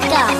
пока.